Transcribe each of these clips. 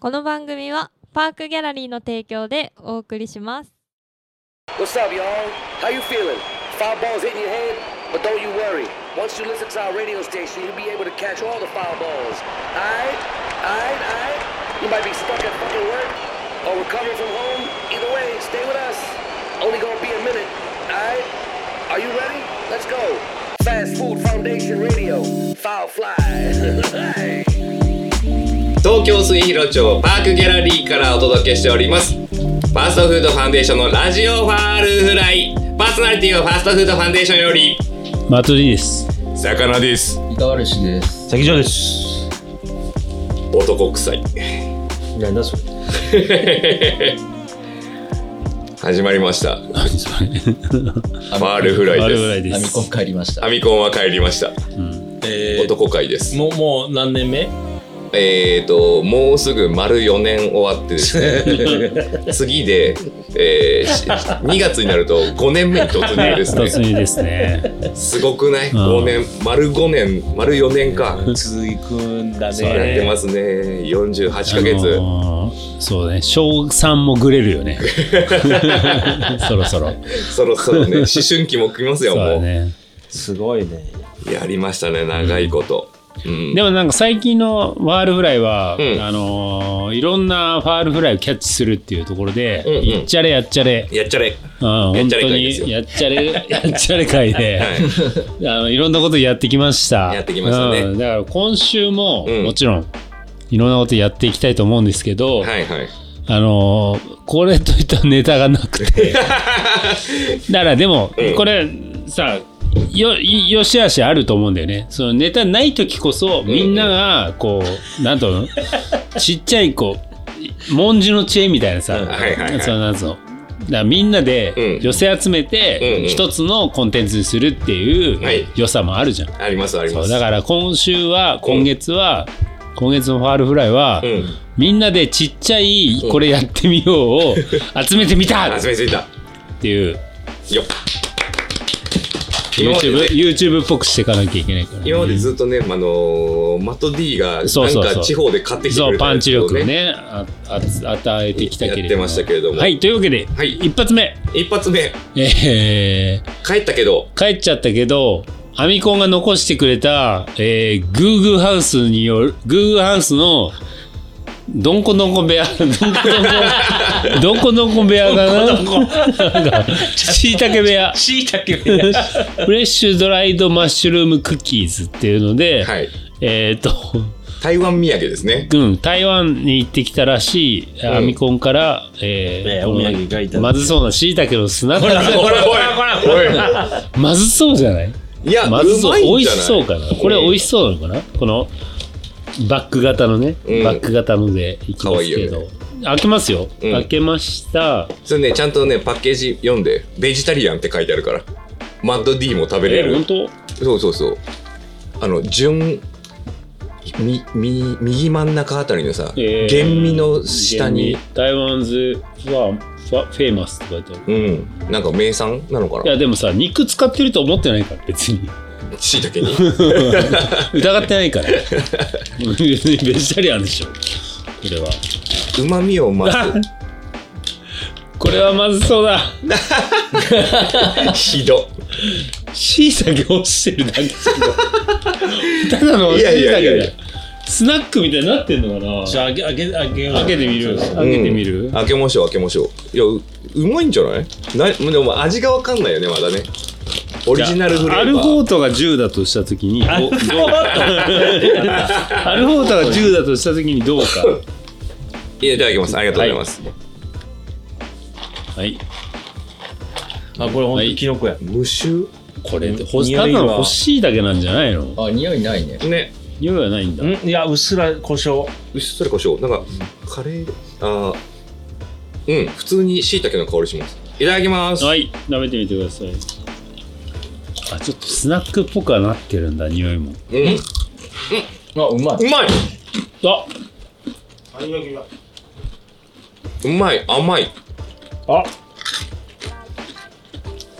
この番組はパークギャラリーの提供でお送りします What's up, y'all? How you feeling? Foul balls hitting your head? But don't you worry. Once you listen to our radio station, you'll be able to catch all the foul balls. Alright? Alright? Alright? You might be stuck at fucking work or recovering from home. Either way, stay with us. Only gonna be a minute. Alright? Are you ready? Let's go. Fast Food Foundation Radio. Foul fly. 東京末広町パークギャラリーからお届けしておりますファーストフードファンデーションのラジオファールフライパーソナリティはファーストフードファンデーションよりマトリです。魚ですいかわるしです。先上です。男臭いなんだそれ。始まりましたフ。ァールフライファールフですライです。アミコン帰りました。アミコンは帰りましたえー、男会ですもうもう何年目？えーともうすぐ丸4年終わってですね。次で、えーし2月になると5年目に突入ですね。突入ですね。すごくない？うん ?5 年。丸5年。丸4年か。続くんだそうやってねますね。48ヶ月、あのーそうね。小3もグレるよね。そろそろ。そろそろね。思春期も来ますよもう。すごいね。やりましたね長いこと、うんでもなんか最近のファールフライは、うん。あのーいろんなファールフライをキャッチするっていうところで、うんうん。いっちゃれやっちゃれ、やっちゃれ。うん、本当にやっちゃれ、やっちゃれ会で、はい。あのいろんなことやってきました。やってきましたね。うん。だから今週も、うん。もちろんいろんなことやっていきたいと思うんですけど、はいはい。あのーこれといったネタがなくて。だからでも、うん。これさ、よ、よしあしあると思うんだよね。そのネタない時こそ、みんなが、こう、なんとの、ちっちゃい、こう、文字の知恵みたいなさ、そのなんつうの。だみんなでうん。寄せ集めてん一つのコンテンツにするっていうはい。良さもあるじゃん。ありますあります。だから今週は今月は、今月のファールフライは、うん。みんなでちっちゃいこれやってみようを集めてみたっ 集めついた。ていう。よっ YouTube, ね YouTube っぽくしていかなきゃいけないから、今までずっとね、あのーマット D がなんか地方で買ってきてくれたそうパンチ力をねああ与えてきたけれども。やってましたけれども。はいというわけで、はい。一発目。一発目。え帰ったけど。ー、帰っちゃったけどアミコンが残してくれた、えー、グーグーハウスによるグーグーハウスのどんこどんこ部屋どんこどんこどんこどんこ部屋がな？なんかしいたけ部屋。しいたけフレッシュドライドマッシュルームクッキーズっていうので、はい。えっ、と、台湾土産ですね。うん、台湾に行ってきたらしい、んアミコンから、えーえーお土産がいたまずそうなしいたけのスナックおいおいおまずそうじゃないい？いやまずそう。うまいんじゃない？美味しそうかな？これ美味しそうなのかな？このバック型のね、うん。バック型のでいきますけど、開けますよ、うん。開けました。それねちゃんとねパッケージ読んでベジタリアンって書いてあるからマッド D も食べれる。え本当？そうそうそう。あの純みみ右真ん中あたりのさ、えー。厳味の下に。台湾ズファファフェイマスって書いてある。うん。なんか名産なのかな？いやでもさ肉使ってると思ってないから別にしいたけに。疑ってないから。別にベジタリアンでしょ。これは。うまみを増これはまずそうだ。す ひど。しいたけ落ちてるだけただのしいいやいやたけだよいやいやスナックみたいになってんのかな。じゃああげあげあげ開けてみる。開けてみる、開けましょう開けましょう。いやううまいんじゃない？なでも味がわかんないよねまだねオリジナルフレーバー。アルフォートが10だとしたときにアルフォートが10だとしたときにどうか。いやいただきます。ありがとうございます、はい。あこれ本当キノコや。無臭？これってほ匂いは。ただの欲しいだけなんじゃないの？あ、匂いないね。ね。匂いはないんだ。ん？いやうっすら胡椒。うっすら胡椒。なんかカレー？あーうん。普通にしいたけの香りします。いただきます、はい。食べてみてくださいあちょっとスナックっぽくはなってるんだ匂いも。うん。あ、うまい。うまい。あ。うまい甘い。あ。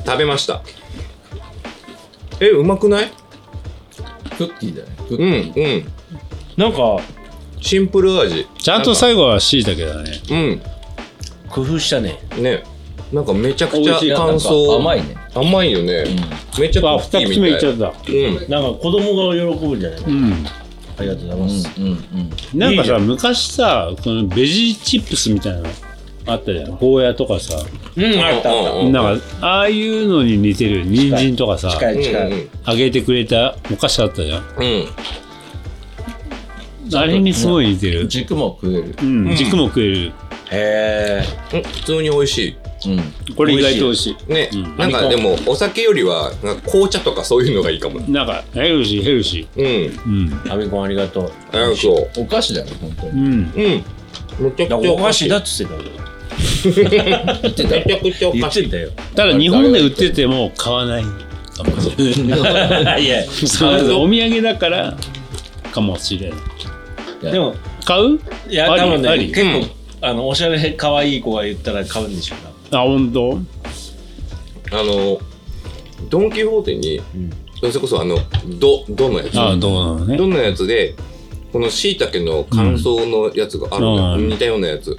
食べました。えうまくない？クッキーだね。クッうんうん。なんかシンプル味。ちゃんと最後は椎茸だね。うん。工夫したね。ね。なんかめちゃくちゃ美味しい。乾なんか燥甘いね。甘いよね、めちゃあクッキー二口目いっちゃった。うん。なんか子供が喜ぶんじゃない？うん。ありがとうございうんます。うんうん。なん。かさ昔さこのベジチップスみたいなのあったじゃん。ゴーヤとかさ。うん、あったあっうん。なんかああいうのに似てる人参とかさた。近うん。い近い。うん揚げてくれたお菓子あったじゃん。うん。あれにすごい似てる。軸も食える。うん。軸も食える。へうん普通に美味しうん。これ意外と美味しい。ね、うん。なんかでもお酒よりはなんか紅茶とかそういうのがいいかも。いなんかヘルシーヘルシうん。ーうん。ー。アミコンありがとう。あそう。お菓子だよね、本当に。うん。うん。めちゃくちゃお菓子だっつってたけど。言ってためちゃくちゃお言菓子ってたよ。ただ日本で売ってても買わない。かもしれないいや、そうお土産だからかもしれないでも、買う？いや、多分ね、結構、あの、おしゃれ可愛い子が言ったら買うんでしょうな。あ本当？あのドン・キホーテに、ん。それこそあのドドのやつ？あどうなのね？ドのやつでこのしいたけの乾燥のやつがあるの、うん。似たようなやつ。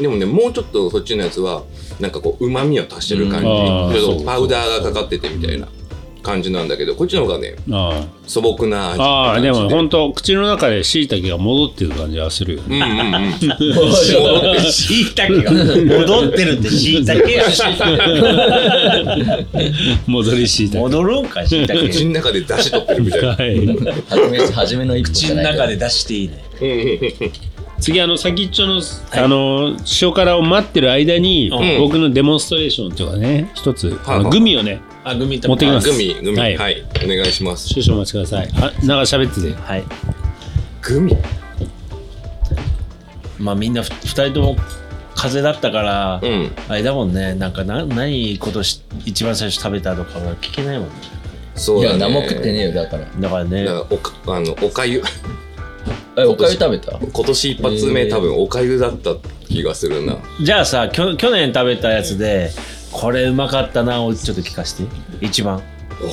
でもねもうちょっとそっちのやつはなんかこううまみを足してる感じ、うん。パウダーがかかっててみたいな感じなんだけどこっちの方がねあ素朴な味あでもほん本当口の中で椎茸が戻ってる感じがするよね。うんうんうん。しいたけが。戻ってるってしいたけや。戻り椎茸。戻るんか、しいたけ。口の中で出し取ってるみたいな。はい。初め、初めの一口の中で出していいね。次あの先っちょの、あの塩辛を待ってる間に、うん。僕のデモンストレーションっていうかね一つ、あのはいはい。グミをねあ、グミと持ってきます。グミグミ。ははい。い、お願いします。少々お待ちください。あなんか喋ってて。はい。グミ？まあみんなふ二人とも風邪だったから、うん。あれだもんね、なんかな何今年一番最初食べたとかは聞けないもんね。そうだね。何も食ってねえよ、だから。だからね。おかあのおかゆ え、おかゆ食べた？今年一発目、えー。多分おかゆだった気がするな。じゃあさきょ去年食べたやつでこれうまかったなをちょっと聞かせて。一番。お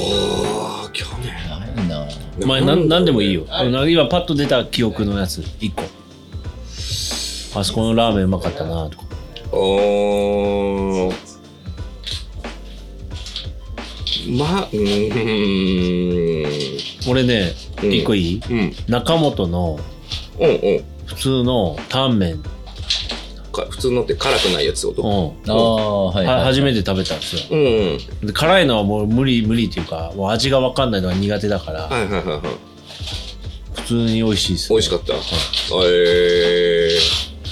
ー去年ないな。お前なんなんでもいいよ。な今パッと出た記憶のやつ。一個あそこのラーメンうまかったなとか。おー。まうーん。俺ねうん。一個いい、うん。中本のうんうん。普通のタンメン、か普通のって辛くないやつをとう？ん。ああ、はい、はい。は初めて食べたんですよ。うんうん。で辛いのはもう無理無理っていうかもう味が分かんないのが苦手だから。はいはいはいはい。普通に美味しいです、美味しかった？え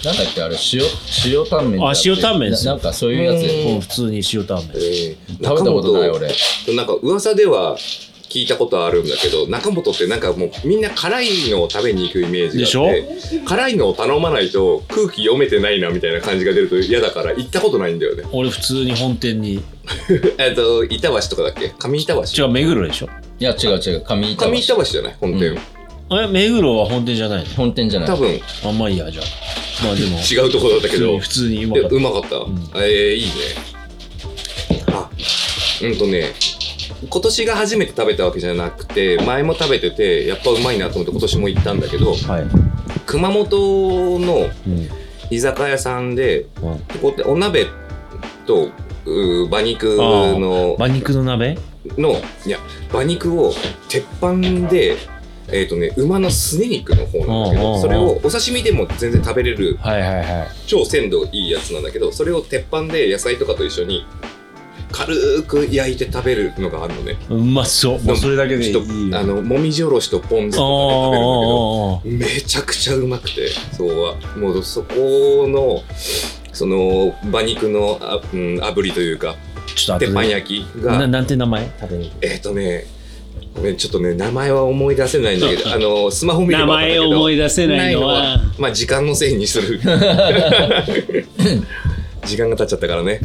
なんだっけ、あれ、塩、塩タンメンだっけ？あ塩タンメンです。ななんかそういうやつ。うん。でもう普通に塩タンメン。ー、えー、食べたことない、俺。なんか噂では聞いたことあるんだけど中本ってなんかもうみんな辛いのを食べに行くイメージがあって辛いのを頼まないと空気読めてないなみたいな感じが出ると嫌だから行ったことないんだよね。俺普通に本店に。えっと板橋とかだっけ？上板橋。違う目黒でしょ？いや、違う違う、上板橋。上板橋じゃない？本店、うん。え目黒は本店じゃない本店じゃない。多分。のあんまいいやじゃあ。まあでも。違うところだったけど。普通にうまでかった。うまかった、ん。えー、いいね。あうんとね今年が初めて食べたわけじゃなくて前も食べててやっぱうまいなと思って今年も行ったんだけどはい、熊本のうん。居酒屋さんでうん、ここってお鍋と馬肉の馬肉の鍋？のいや馬肉を鉄板でえっ、とね馬のすね肉の方なんだけどそれをお刺身でも全然食べれるはいはいはい。超鮮度いいやつなんだけどそれを鉄板で野菜とかと一緒に軽く焼いて食べるのがあるのね。うまそう。もうそれだけでいいあのもみじおろしとポン酢とかで食べるんだけどあめちゃくちゃうまくてそうはもうそこのその馬肉のあ、うん、炙りというかあちょっと鉄板焼きながなんて名前？えっ、とねごめんちょっとね名前は思い出せないんだけど あのスマホ見れ名ば分かるんだけど前を思い出せないのはまあ時間のせいにする。時間が経っちゃったからね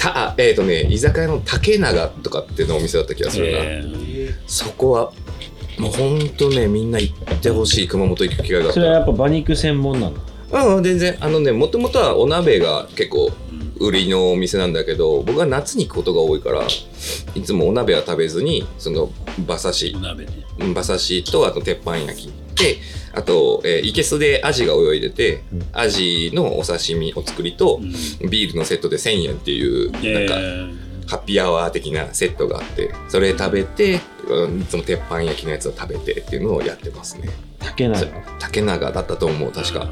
たえっ、とね居酒屋の竹永とかっていうのお店だった気がするな、えー。そこはもうほんとねみんな行ってほしい熊本行く機会があったら。それはやっぱ馬肉専門なのうんうん全然。あのねもともとはお鍋が結構売りのお店なんだけど僕は夏に行くことが多いからいつもお鍋は食べずにその馬刺し。お鍋ね。馬刺しとあと鉄板焼き。であと、えー、イケスでアジが泳いでて、アジのお刺身お作りと、ビールのセットで1000円っていう、なんか、ハッピーアワー的なセットがあって、それ食べて、うんいつも鉄板焼きのやつを食べてっていうのをやってますね。竹永竹永だったと思う、確か。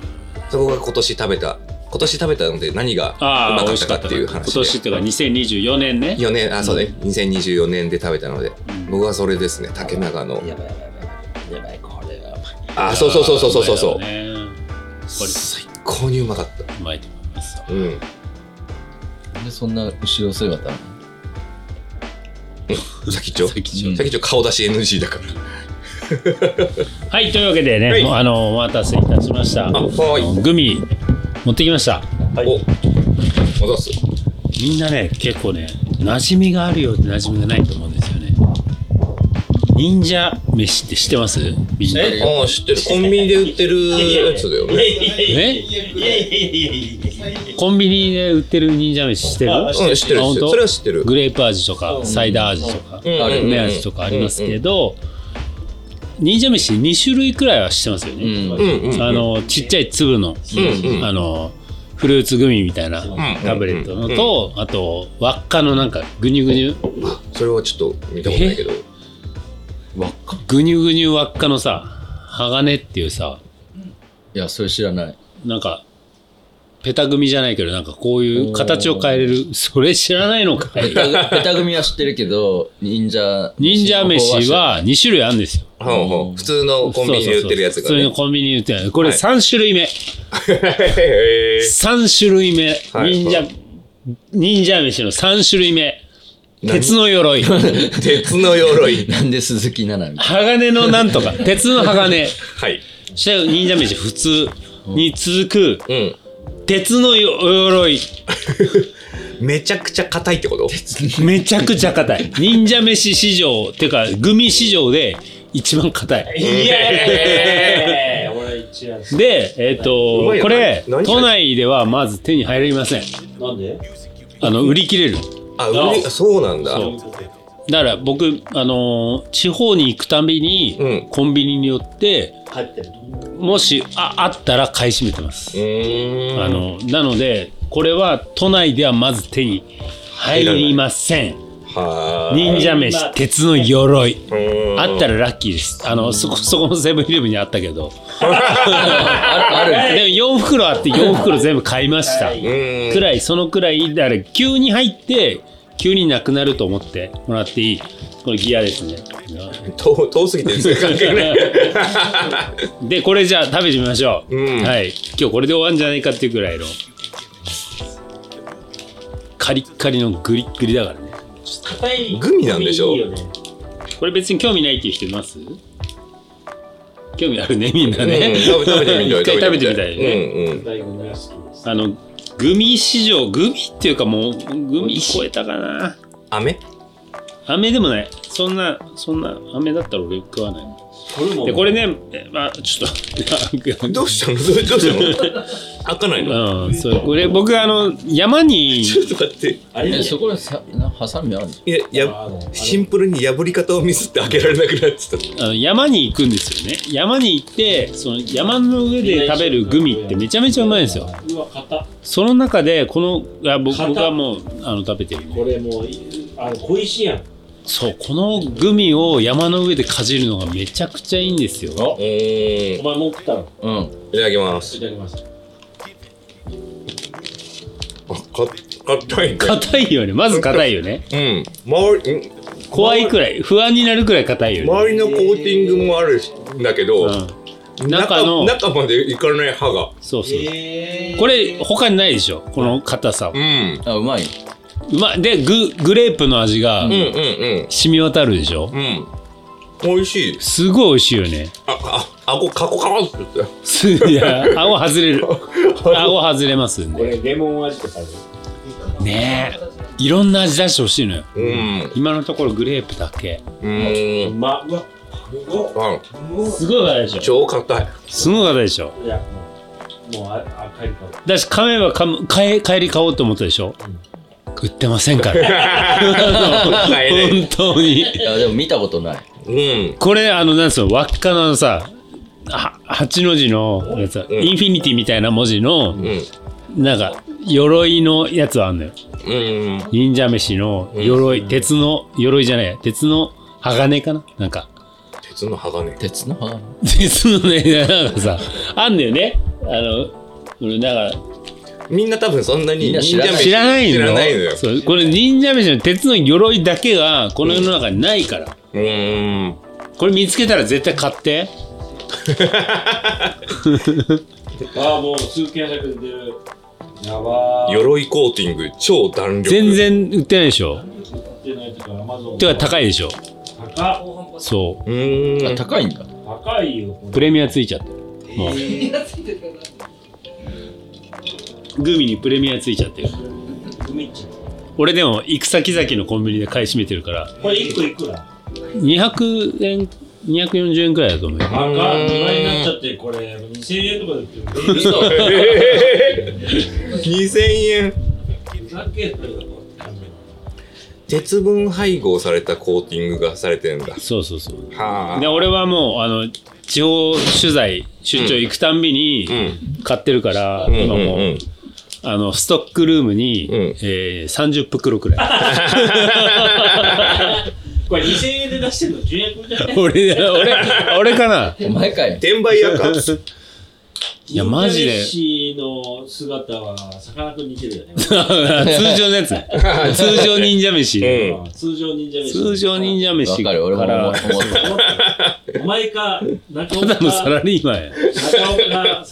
そこが今年食べた、今年食べたので何がうまかっ美味したかっていう話で。今年っていうか2024年ね。4年、あ、そうね、2024年で食べたので、僕はそれですね、竹永の。やばいやばいやばいやばいこれはあ、そうそうそうそうそうそう。うまいだろうね最高にうまかった。うまいと思います。うん。なんでそんな後ろ姿なの？先っちょ？先っちょ顔出し NG だから。はい、というわけでね、はいあの、お待たせいたしました。あはいグミ、持ってきました。お、戻す。みんなね、結構ね、馴染みがあるようで馴染みがないと思うんですよね。忍者飯って知ってます？みんな。ああ、知ってる。コンビニで売ってるやつだよね。え？コンビニで売ってる忍者飯知ってる？うん、知ってる、それは知ってる。グレープ味とか、サイダー味とか、うんうんうん梅味とかありますけど、忍者飯2種類くらいは知ってますよね。うん。あの、ちっちゃい粒の、うん。うん。あの、フルーツグミみたいなタブレットのと、あと、輪っかのなんか、ぐにゅぐにゅ、それはちょっと見たことないけど。ぐにゅぐにゅ輪っかのさ、鋼っていうさ、いやそれ知らない。なんか、ペタ組じゃないけど、なんかこういう形を変えれる、それ知らないのか。いペタペタ組は知ってるけど忍者忍者飯は2種類あるんですよ。ほうほう普通のコンビニで売ってるやつがねそうそうそう普通の。コンビニで売ってるこれはい3種類目。へー3種類目。はい忍者、忍者飯の3種類目。何？鉄の鎧。鉄の鎧。なんで鈴木奈々鋼のなんとか。鉄の鋼。はい。そして忍者飯普通に続くうん。鉄の鎧。めちゃくちゃ硬いってこと？めちゃくちゃ硬い。忍者飯市場、てか、グミ市場で一番硬い。俺一番で、えっ、うとこれ、何都内ではまず手に入りません。なんで？あの、売り切れる。あ、売り、そうなんだ。だから僕、あのー地方に行くたびに、うんコンビニによって、もしああったら買い占めてます。あのなので、これは都内ではまず手に入りません。忍者飯、鉄の鎧。あったらラッキーです。あの、そこ、そこのセブンイレブンにあったけど。ある あるでも4袋あって4袋全部買いました。くらい、そのくらい、だから急に入って、急になくなると思ってもらっていい。これギアですね。遠遠すぎて全然関係ない。で、これじゃあ食べてみましょう。うんはい。今日これで終わるんじゃないかっていうくらいの。カリッカリのグリッグリだからね。硬いグミなんでしょ？いいよね。これ別に興味ないっていう人います？興味あるね、みんなうんね。食べ食べてみたい。一回食べてみたいね。あの、グミ市場、グミっていうかもう、グミ。超えたかな。飴？飴でもない。そんな、そんな、飴だったら俺食わない。ホルモンで、これね、えまあちょっと、どうしたの？どうしたの？開かないの？うん、そう、これ僕あの、山に、ちょっと待って。えあれ？ねそこでさなハサミあるの？いや、やシンプルに破り方をミスって開けられなくなってた。あの山に行くんですよね。山に行って、その山の上で食べるグミってめちゃめちゃうまいんですよ。うわ硬っその中で、この、あ僕僕はもう、あの、食べてるね。これもうあの小石やんそう、このグミを山の上でかじるのがめちゃくちゃいいんですよ。お前もう食ったの？うんいただきますい。ただきますあ、か、硬いね。硬いよね。まず硬いよね。うん。周り、うん怖いくらい、不安になるくらい硬いよね。周りのコーティングもあるんだけど、うん、中の、中までいかない歯が。そうそう。えこれ、他にないでしょ？この硬さはう。ん。あうまい。うまい。で、グ、グレープの味がうんうんうん。染み渡るでしょ？うん。美味しい。すごい美味しいよね。あ、あ、あご、カコカコって言ってすいや、顎外れる。顎外れますんで。これレモン味とかでねえ。いろんな味出してほしいのよ。うん。今のところグレープだけ。う。うんまうわうわあ、すごい硬いでしょ超硬い。すごい硬いでしょいやもうもうあ赤い顔だし、噛めば噛む、帰帰り買おうと思ったでしょ？売ってませんから。本当に。いやでも見たことない。うん。これ、あの、なんつうの、輪っかのさ、は8の字のやつ、ん。インフィニティみたいな文字の、うん。なんか鎧のやつはあんのよ。うん。忍者飯の鎧、鉄の鎧じゃないや鉄の鋼かな？なんか。鉄の鋼。鉄の鋼。鉄のねなんかさあんだよね。あの俺だからみんな多分そんなにみんな知らない。飯知らないの？知らないのよ。そうこれ忍者飯の鉄の鎧だけがこの世の中にないから、うーん。これ見つけたら絶対買って。ああ、もう数件尺で出る。やばー。鎧コーティング超弾力。全然売ってないでしょ？出ないとか、アマゾン。てか高いでしょ？高っ。そう。ーん。あ高いんだ。高いよ。プレミアついちゃった。もうグミにプレミアついちゃってる。俺でも行く先々のコンビニで買い占めてるから。これ1個いくら？200円240円くらいだと思うよ。高っ。2倍になっちゃって、これ、2000円とかで売ってる。ベビースト2000円鉄分配合されたコーティングがされてんだ。そうそうそうはで俺はもうあの地方取材出張行くたんびにうん。買ってるから、うん今もう、うんう。んあのストックルームに、うん。えー30袋くらい。これ2000円で出してるの10円分じゃない？俺俺俺かな？お前かい。転売屋か？いやマジで。忍者飯の姿はさかなクンに似てるよね。通常のやつ。ね通常忍者飯、うん。通常忍者飯。通常忍者飯かわかる。俺も思った。お前か、中た岡だのサラリーマンや。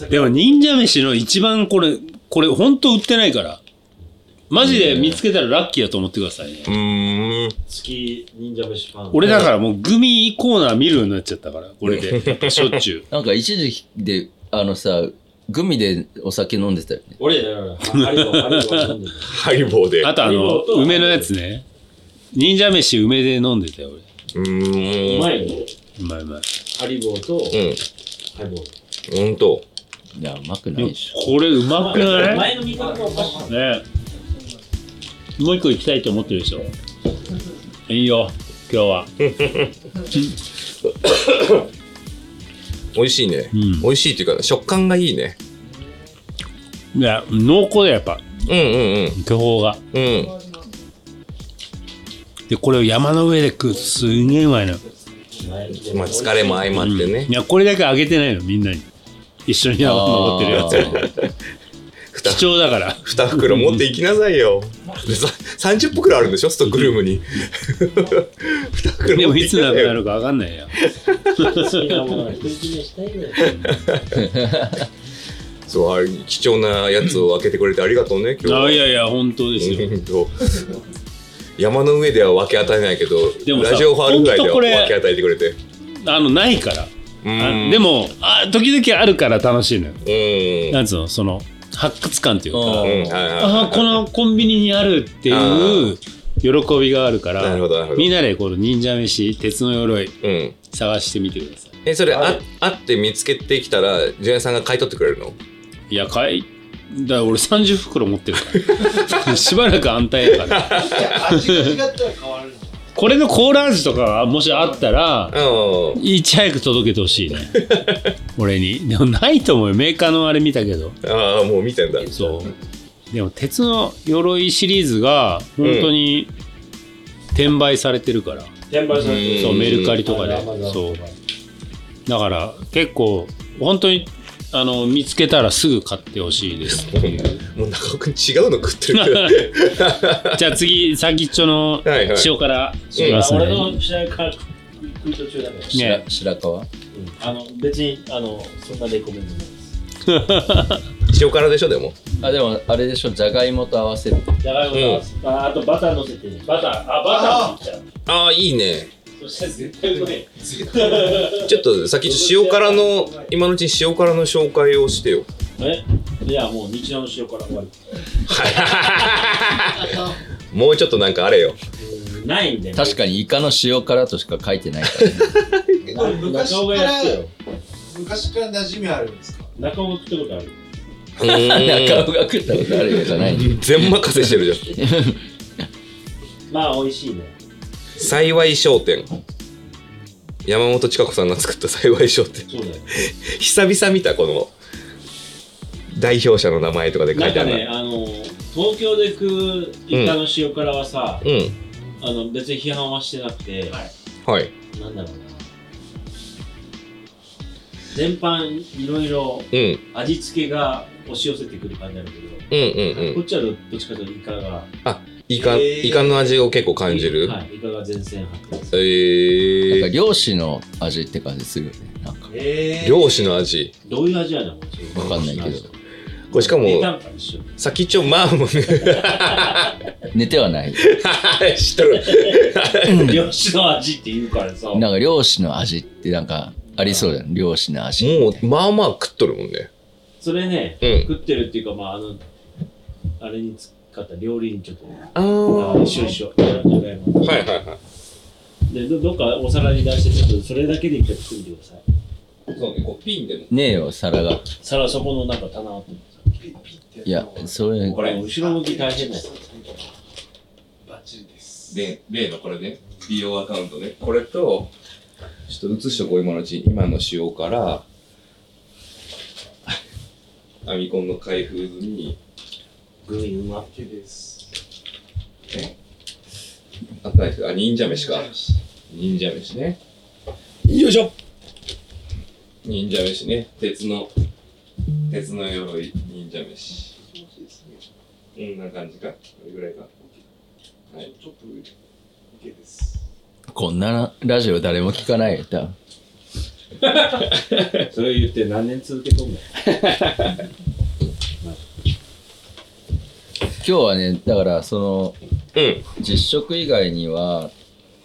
でも忍者飯の一番これこれ本当売ってないから。マジで見つけたらラッキーだと思ってくださいね。うーん。月忍者飯ファン。俺だからもうグミコーナー見るようになっちゃったからこれで。しょっちゅう。なんか一時期であのさグミでお酒飲んでたよね。俺だよ、ハリボー、ハリボー飲んでる。ハリボーで。あとあの梅のやつね。忍者飯梅で飲んでたようーうんまいね。俺うまいうまい。ハリボーと、うん。ハリボー。ほんといやうまくないでしょ。これうまくない？前の味覚がおかしい。ねもう一個行きたいと思ってるでしょ。いいよ今日は。美味しいね、うん。美味しいっていうか食感がいいね。いや濃厚だよやっぱ。うんうん巨峰がうんうん。でこれを山の上で食うとすんげえうまいのよ。まあ疲れも相まってね。い、やこれだけあげてないのみんなに一緒に登ってるやつ。二貴重だから。二袋持っていきなさいよ。でさ30袋あるんでしょストックルームに。でもいつなくなるか分かんないよ。そう貴重なやつを開けてくれてありがとうね今日は。あいやいや本当ですよ。山の上では分け与えないけどラジオファールぐらいでは分け与えてくれて。あのないから。うんあでもあ時々あるから楽しいのよ。うん。なんつうの？その発掘感っていうか。うん。うんはいはいあこのコンビニにあるっていう喜びがあるからみんなでこの忍者飯鉄の鎧うん。探してみてください。えそれああって見つけてきたらジュニアさんが買い取ってくれるの？いや買いだから俺30袋持ってるから。しばらく安泰やから。味が違ったら変わるのこれのコーラ味とかがもしあったらうん。いち早く届けてほしいね。俺に。でもないと思うよ。メーカーのあれ見たけど。ああもう見てんだ。そう。でも鉄の鎧シリーズが本当に転売されてるから、転売されてる。そうメルカリとかで。そう。だから結構本当にあの見つけたらすぐ買ってほしいです。っていうもう中尾くん違うの食ってるけど。じゃあ次先っちょのはいはい。塩辛し今ますね、俺の試合から食い途中だから。白ね。白川？うん。あの、別に、あの、そんなレコメンドないです。塩辛でしょでも。あでもあれでしょじゃがいもと合わせる。じゃがいもとああとバター乗せて。ね。バター、あ、バター。ああいいねそしたら絶対うまい。ちょっと先塩辛の今のうちに塩辛の紹介をしてよえ？いや、もう日常の塩から終わり。もうちょっとなんかあれようんないんで。確かにイカの塩辛としか書いてないから、ね、昔から。昔から馴染みあるんですか？中尾が食ったことある。中尾が食ったことあるよじゃない全任せしてるじゃん まあ、美味しいね。幸い商店。山本千佳子さんが作った幸い賞ってそうだよ。久々見たこの代表者の名前とかで書ないてある。ねあの東京で食うイカの塩辛はさ、うん。あの別に批判はしてなくて、はい。なんだろうな。全般いろいろうん。味付けが押し寄せてくる感じなんだけど、うんうんうん。こっちはどっちかというとイカが、イカ、イカの味を結構感じる、はい、イカが前線張ってますえなんかー、漁師の味って感じするよね。なんか。えー、漁師の味？どういう味やねんこっち。わかんないけど。これしかも値段感一緒。先っちょまあもうね寝てはない。知っとる。漁師の味って言うからさ。なんか漁師の味ってなんかありそうだよね。漁師の味。もうまあまあ食っとるもんね。それね、うん。食ってるっていうかまああのあれに使った料理にちょっとああー。一緒一緒。じゃがいもはいはいはい。でどどっかお皿に出してちょっとそれだけで一回作ってください。そうねこうピンでも。ねえよ、皿が。皿そこのなんか棚あっていや、それ、これ後ろ向き大変だよバッチリです。で例のこれね美容アカウントね。これとちょっと写しとこう今のうち今の塩からアミコンの開封にグミうま OK です。あったんですあ忍者飯か。忍者飯ね。よいしょ。忍者飯ね。鉄の鉄の鎧忍者飯。こんな感じか？これぐらいか？はい。ちょっと上 OK です。こんなラジオ誰も聞かないよ、多 分それ言って何年続けとんの 今日はね、だからその、うん。実食以外には、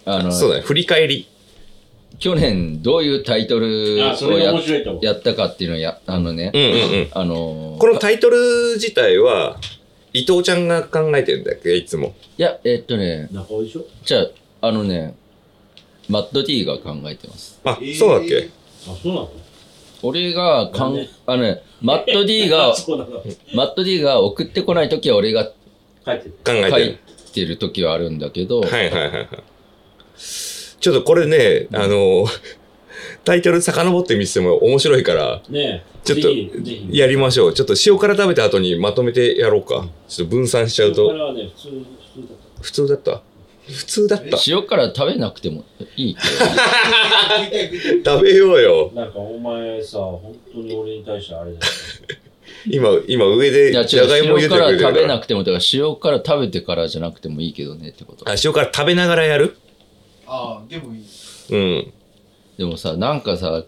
あの、そうだね。振り返り。去年どういうタイトルあそれがをや面白いと思う。やったかっていうのをや、あのね、うんうんうん。あのーこのタイトル自体は伊藤ちゃんが考えてんだっけ？いつも。いや、えっとね、中尾でしょ？じゃあ、あのね、マッド D が考えてます。あ、そうだっけ？あそうなの？俺がかんあのね、マッド D が、そうなの。マッド D が送ってこないときは俺が書いてる。考え書いてるてるときはあるんだけど、はいはいはいはい。ちょっとこれねあのタイトル遡ってみても面白いからねえ。ちょっとぜひぜひ。やりましょう。ちょっと塩辛食べた後にまとめてやろうか。ちょっと分散しちゃうと。はね普通普通だった。普通だった？普通だった。塩辛食べなくてもいいけど、食べようよ。なんかお前さ本当に俺に対してあれだよ。今今上でじゃがいも茹でてく塩辛れてるから。食べなくても、だから塩辛食べてからじゃなくてもいいけどねってこと。あ塩辛食べながらやる？ああ、でもいい。うん。でもさ、なんかさ、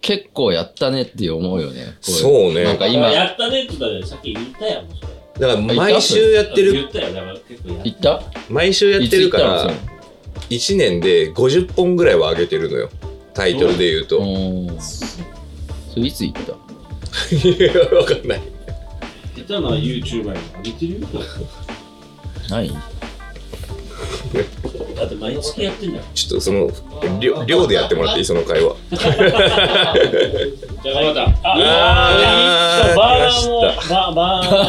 結構やったねって思うよね。これそうね。なんか今、やったねって言ったらさっき言ったやん。もうそれだから毎週やって言るったよだから結構やっ行った？毎週やってるから行っ1年で50本ぐらいは上げてるのよ。タイトルで言うと。それいつ行った？いやわかんない。言ったのは YouTuber に。上げてるよ。ない？だって毎月やってんだよ。ちょっとその量量でやってもらっていい？その会話。じゃあ頑張った。ああバーナーもババーナ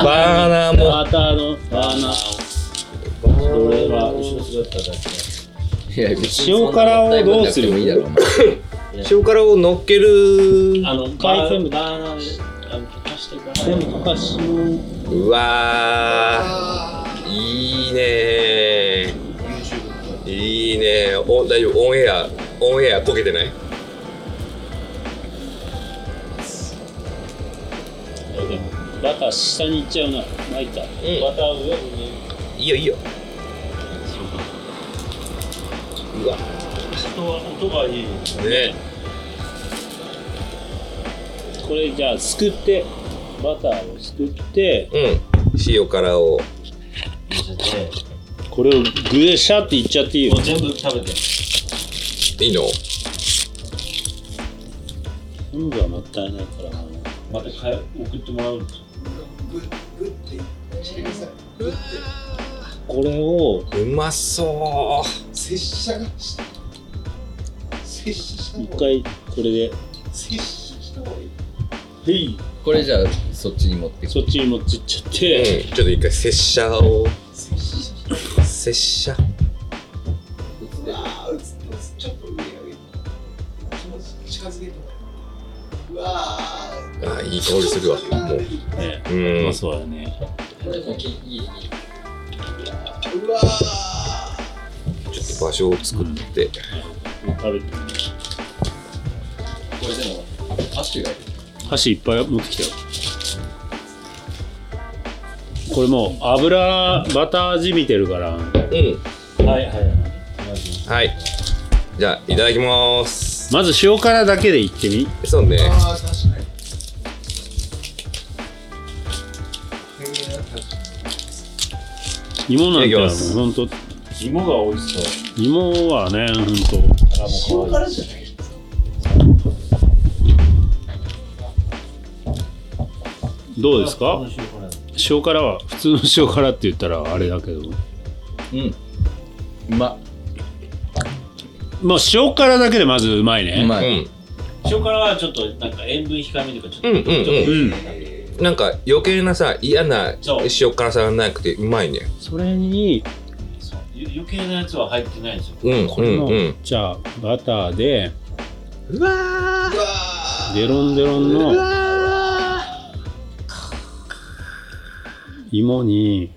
ーバーナーも。バーターのバーナー。を俺は後ろ姿だけい。や、塩辛をどうするもいいだろ、塩辛を乗っける。あのバーバーナー。で全部溶かしうわーいいねーいいね。ーお大丈夫。オンエア。オンエア焦げてない？バター下に行っちゃうな。巻いた、ん。バター上にいいよいいよ。うわ。音は音がいいね。これじゃあすくって。バターをすくって。うん。塩辛を。見せてこれを具でシャっていっちゃっていいよもう全部食べていいの？全部はもったいないからなまた買い送ってもらうグッグッてしてください。グッて。これをうまそ拙者がした。拙者した一。回これで拙者した方がいい。へいこれじゃあ、そっちに持ってく。そっちに持ってっちゃっう、て、うん、ちょっと一回拙者を拙者。拙者。ちょっと上げあいい香りするわもう。ね。うん。まあそうだねいちょっと場所を作って、うん、食べてこれでも箸が箸いっぱい持ってきたよ。これもう油バター味見てるから。うん。はいはいはい。じゃあいただきます。まず塩辛だけでいってみ。そうね。ああ、確かに。芋なんてもうほんと芋が美味しそう。芋はねほんと塩辛じゃないどうですか？塩辛は普通の塩辛って言ったらあれだけど。うん。うま。まあ塩辛だけでまずうまいうね。うまい。ん。塩辛はちょっとなんか塩分控えめというかちょっと、うんうんうん。うんなんか余計なさ嫌なそう。塩辛さがなくてうまいね。それにそうゆ余計なやつは入ってないんですよ。うんこれも、うんうん。じゃあバターでうわデロンデロンの芋に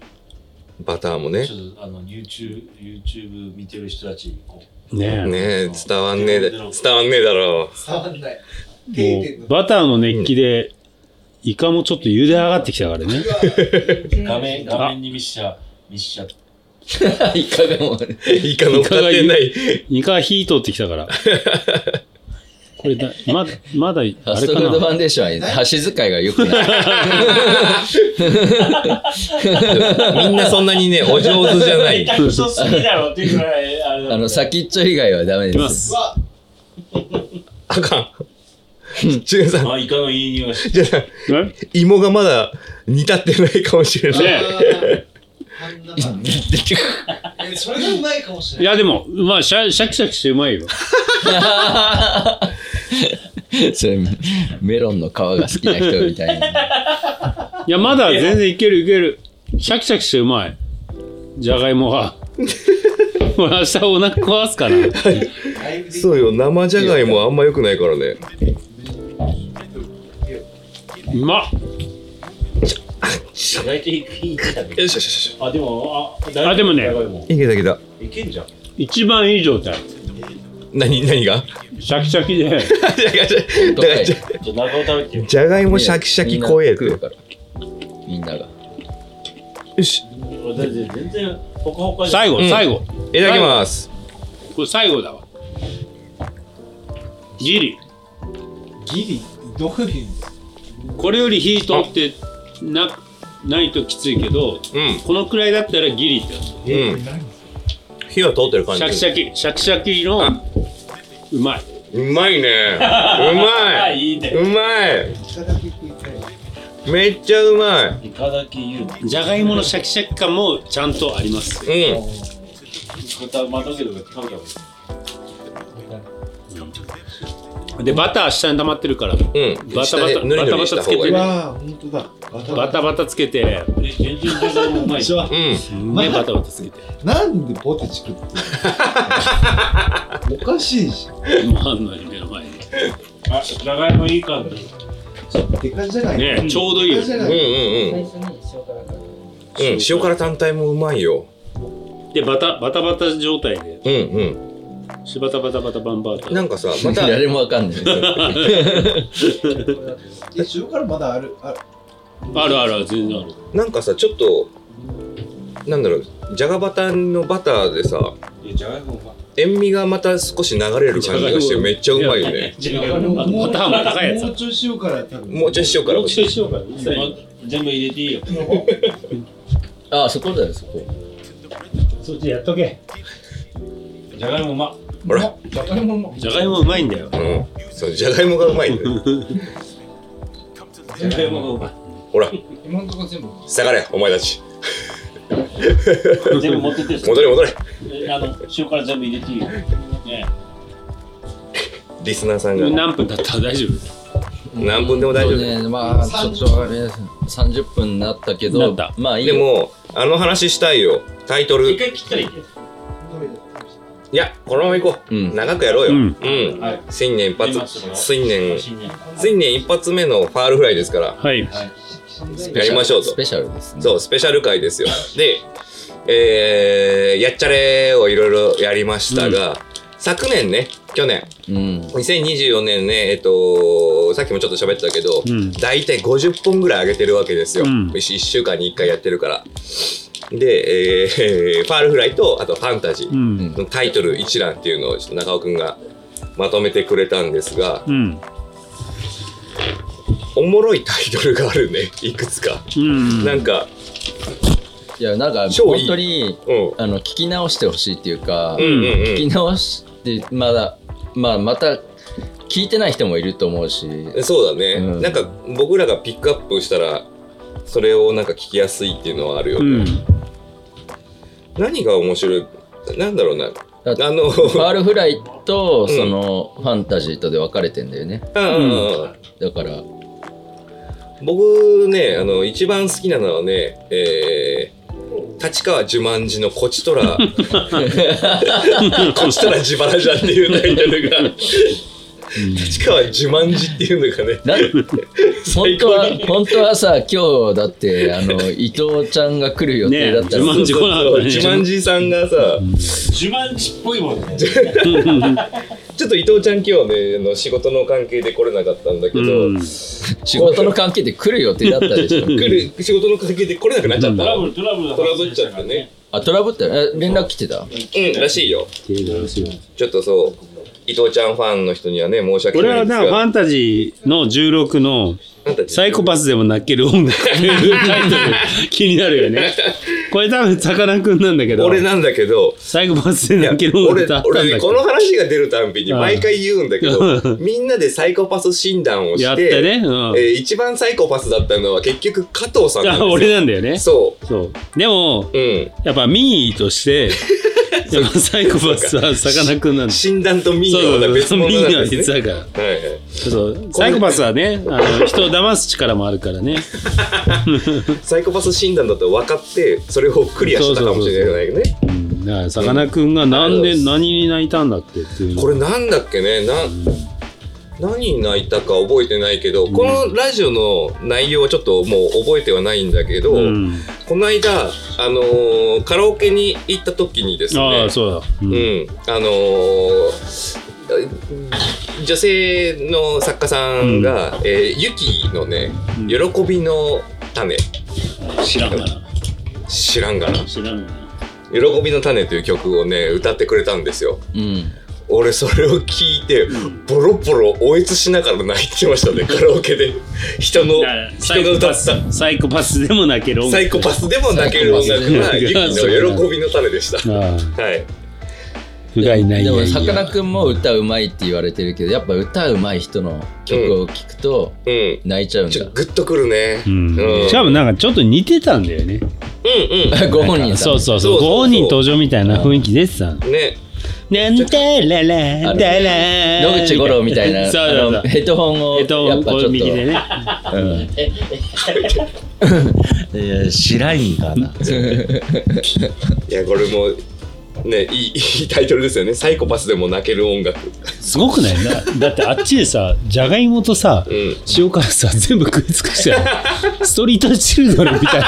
バターもね。ちょっとあの YouTube, YouTube 見てる人たちにこうねねえ伝わんねえだ伝わんねえだろ伝わんない。もうバターの熱気で、イカもちょっと茹で上がってきたからね。画面画面に見しちゃ見しちゃいかがも。イカ乗っかってない。イカが火通ってきたから これだまだまだあれファストフードファンデーションは箸使いが良くない。みんなそんなにねお上手じゃない。太すぎだろっていう。ぐらいあの、先っちょ以外はダメで。ます。すわ、あかん。ちゅうさん。あイカのいい匂いじゃあえ？芋がまだ煮立ってないかもしれない、それがうまいかもしれない。いやでもまあシャシャキシャキしてうまいよ それ、メロンの皮が好きな人みたいな。いやまだ全然いけるいける。シャキシャキしてうまい。じゃがいもが俺 明日お腹壊すから。そうよ生じゃがいもあんま良くないからね。うまっ。大体いいだけよしよしよしあでもああでもねいけたいけたいけんじゃん一番いい状態何何が？シャキシャキでじゃあ中を食べてよじゃがいもシャキシャキ怖えって。よみんな食うから。みんなが。し全然ほかほか最後うん。最後。いただきます。これ最後だわ。ギリ。ギリ、どういうこれより火通ってなないときついけどうん。このくらいだったらギリってやつ。うん。火は通ってる感じ。シャキシャキシャキシャキのあうまい。うまいね。うまい。いいね。うまい。めっちゃうまい。かだき言うじゃがいものシャキシャキ感もちゃんとあります。いうん。でバター下に溜まってるから。うん。バタバタ下でぬりぬりした方がいい。バわあ、本当だ。バタバタ。つけて。え全然全然うまいバタバタつけて。なんでポテチ食ってる おかしいし。もうあんのに目の前にあじゃがいもいい感じ。デカじゃない。ねちょうどいいよ。うん。うんうん。うん塩辛単体もうまいよ。でバタバタバタ状態で。うんうん。しバタバタバタバンバータ。なんかさまた。誰もわかんない。いや、塩辛まだある？あるあるある。全然ある。なんかさちょっとなんだろう。じゃがバタのバターでさ。じゃがいもうまい塩味がまた少し流れる感じがしてめっちゃうまいよね。もバターも高いやつもうちょい塩辛多分。もうちょい塩辛もうちょいしようか全部入れていいよ。あ、そこだよ、そこ。そっちやっとけ。じゃがいもうま。っほら。じゃがいもも。じゃがいもうまいんだよ。うん。そうじゃがいもがうまいんだよ。じゃがいもがうまい。ほら。今のところ全部。下がれお前たち 全部持ってって戻れ戻れ。えあの塩辛全部入れていいよ。ね。リスナーさんが。何分経ったら大丈夫？何分でも大丈夫。ね、まあ、ちょっとあれです、30分になったけどなった、まあいいよ。でもあの話したいよ。タイトル。一回切ったらいいけど。いや、このまま行こう。うん。長くやろうよ。ううん。ん。新年一発、新年、新年。一発目のファールフライですから、はい。やりましょうとス。ペシャルですね。そう、スペシャル回ですよ。で、えー、やっちゃれをいろいろやりましたが、昨年ね、去年、うん。2024年ね、えっと、さっきもちょっと喋ったけど、うん大体50本ぐらい上げてるわけですよ。うん1週間に1回やってるから。で、えー、ファールフライと、あとファンタジーうん。のタイトル一覧っていうのをちょっと中尾くんがまとめてくれたんですが、うん。おもろいタイトルがあるね、いくつか。うん。なんか、いや、なんか、本当に、うん。あの、聞き直してほしいっていうか、うんうん聞き直して、まだ、まあ、また、聞いてない人もいると思うし、うん。そうだね、うんなんか僕らがピックアップしたら、それをなんか聞きやすいっていうのはあるようね。ん。何が面白いなんだろうな。あだの、ファールフライと、うんその、ファンタジーとで分かれてんだよね。うんうんうんだから、僕ね、あの、一番好きなのはね、えー、立川自慢寺のこちとら、こちとら自腹じゃんっていうタイトルが、立川自慢寺っていうのがね、な本当は、本当はさ、今日だって、あの、伊藤ちゃんが来る予定だったら、ね自慢寺来なかったね自慢寺さんがさ、自慢地っぽいもんね。ちょっと伊藤ちゃん今日ね、あの仕事の関係で来れなかったんだけど、うん。仕事の関係で来る予定だったでしょ。来る、仕事の関係で来れなくなっちゃった。トラブル、トラブルだトラブっちゃってね。あ、トラブって、え連絡来てた？うん、らしいよ。ちょっとそう、伊藤ちゃんファンの人にはね、申し訳ないんですが。はなファンタジーの16のサイコパスでも泣ける音楽っていうタイトル気になるよね。これ多分さかなクンなんだけど、俺なんだけど、サイコパスで泣ける音俺楽ってあったんだ俺ね、けどこの話が出るたんびにうん毎回言うんだけど、みんなでサイコパス診断をして、やってね。うんえー一番サイコパスだったのは結局加藤さんなんですあよ。俺なんだよね。そそう。でも、う。うん。やっぱ民意として、サイコパスはさかなクンなんだ。診断と民意は。別物民意はなんですね。別だから。はいはい。そうサイコパスはね、あの人を騙す力もあるからね。サイコパス診断だと分かって、それをクリアしたかもしれないよね。うからさかなクンがなんで何に泣いたんだってっていうの。これなんだっけね？な、何に泣いたか覚えてないけど、このラジオの内容はちょっともう覚えてはないんだけど、うん、この間、あのーカラオケに行った時にですね、ああそうだ、ううんん、あのー女性の作家さんが、えーユキのね、うん喜びの種、知らんかな知らんがな。知らんか喜びの種という曲をね、歌ってくれたんですよ。うん。俺それを聞いて、ボロボロおえつしながら泣いてましたね、カラオケで。人の、な人が歌った。サイコパスでも泣ける音楽サイコパスでも泣ける音楽が、サイユキコパスの喜びの種でした。はい。不甲斐ないでも、やいやさかなクンも歌うまいって言われてるけど、やっぱ歌うまい人の曲を聴くと、うん。泣いちゃうんだちょ。グッとくるね。うんうんしかもなんかちょっと似てたんだよねうん ご本人さん。そうそうそうご本人登場みたいな雰囲気出てたうん。ね。なんてららだら野口五郎みたいな、そうあそうそうのヘッドホンを、えっとやっぱちょっと、右でねうん いや、知らんかな。いや、これも、ね、いい、いいタイトルですよね。サイコパスでも泣ける音楽。すごくない？なだってあっちでさじゃがいもとさうん。塩辛さ全部食い尽くして ストリートチルドレンみたいな。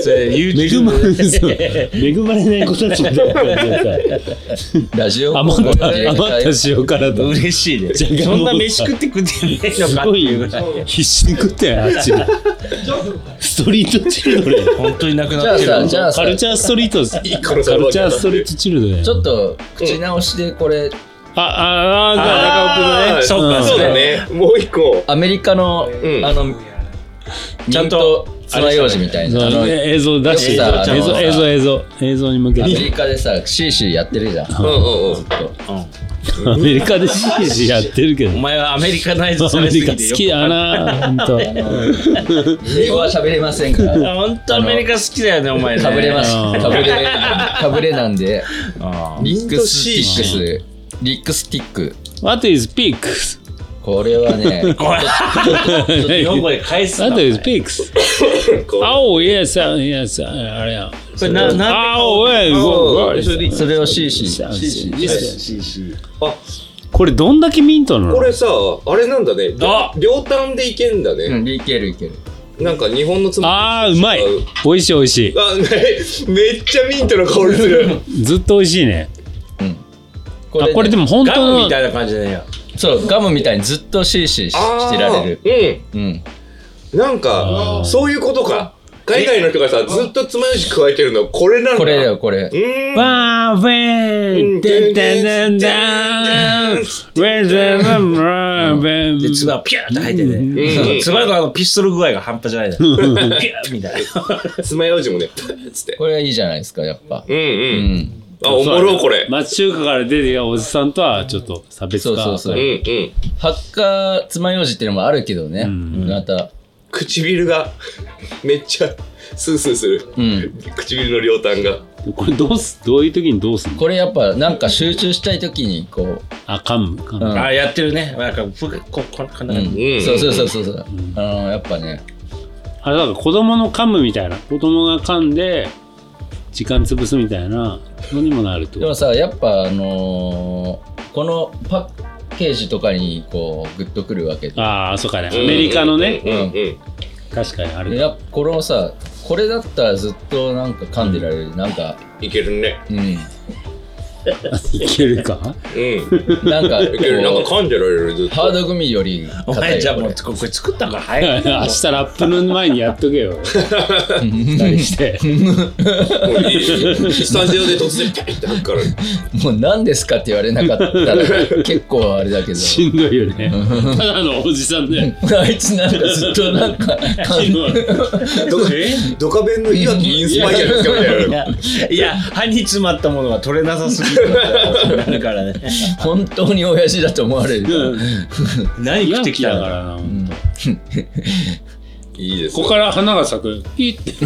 それ、恵 YouTube まそう。恵まれない子たちみたいな感じでラジオ？さ余った余った塩辛と。嬉しいね。そんな飯食ってくってねえのすかってごいよ。必死に食ったよあっちでストリートチルドレン。本当になくなってる。じゃあさカ、ルチャーストリートカ個のさルチャーストリートチルドレンちょっと口直しでこれ、あああ中尾君のねそうだね。もう一個。アメリカの、うん。あの、ちゃんと爪楊枝みたいな。あ映像出してさ映像映像映像映像に向けアメてリカでさ、シーシーやってるじゃん。うんうんうん。ずっとアメリカでシーシーやってるけどお前はアメリカナイズアさメリカれすぎて好きだな本当英語は喋れませんから。本当アメリカ好きだよね、お前ね。かぶれます。うんかぶれ、かぶれなんで、あリックスティックス、リックスティック。What is pigs? これはね、これ、日本語で返すな。What is pigs? こう Oh yes uh, yes uh, あれやこれな、なんでああ、おい、おいそれを CC。CC。これどんだけミントなの？これさあれなんだねあ両端でいけんだね、うん、いけるいける。なんか日本のつまああ、うまい。美味しい美味しい。あめめっちゃミントの香りするずっと美味しいね。こあ、これでも本ガ当のムみたいな感じだよ。そう、ガムみたいにずっと CC ししてられる。うんうん。なんかそういうことか海外の人がさずっとつまようじ加えてるのこれなんだこれだよ、これう。ーんわー、ウェうんン、てんてんてんてん、ウェン、ウェン、ウェン、で、つばピューって入 ってうんて。つばのあのピストル具合が半端じゃないだよ。ピューみたいな。つまようじもねプッつってこれはいいじゃないですか、やっぱ。うんううんん。あおもろこれ町中華から出てきたおじさんとはちょっと差別化。そうそうそううんうんハッカーつまようじっていうのもあるけどね。んまた。唇が めっちゃスースーするうん。唇の両端がこれどうす、どういう時にどうすんの？これやっぱなんか集中したい時にこう、あ、噛む、噛む。うんあ、やってるね。なんか、ふこここんなう感じ。ん、そうそうそうそうそう、あのやっぱねあれだから子供の噛むみたいな。子供が噛んで、時間潰すみたいなのにもなると？でもさやっぱあのーこのパッケージとかにこうグッとくるわけで。ああ、そうかね。アメリカのね、うん。うん。うん。確かにある。やっぱこのさこれだったらずっとなんか噛んでられる、なんかいけるね。うん いけるか？うん。なんかこいける。なんかう噛んでられるずっと。ハードグミよりお前じゃあもう、ここれ作ったから早い。明日ラップの前にやっとけよ。二人して。もういい。スタジオで突然ピャッて吐くから。もう何ですかって言われなかったら結構あれだけど。しんどいよね。ただのおじさんで。あいつなんかずっとなんか噛んでドカドカベンのいわきインスパイアですかみたいな。いや、いや、歯に詰まったものが取れなさすぎなるからね。本当に親父だと思われるから何食ってきたからな。いいですここから花が咲く。ピッて。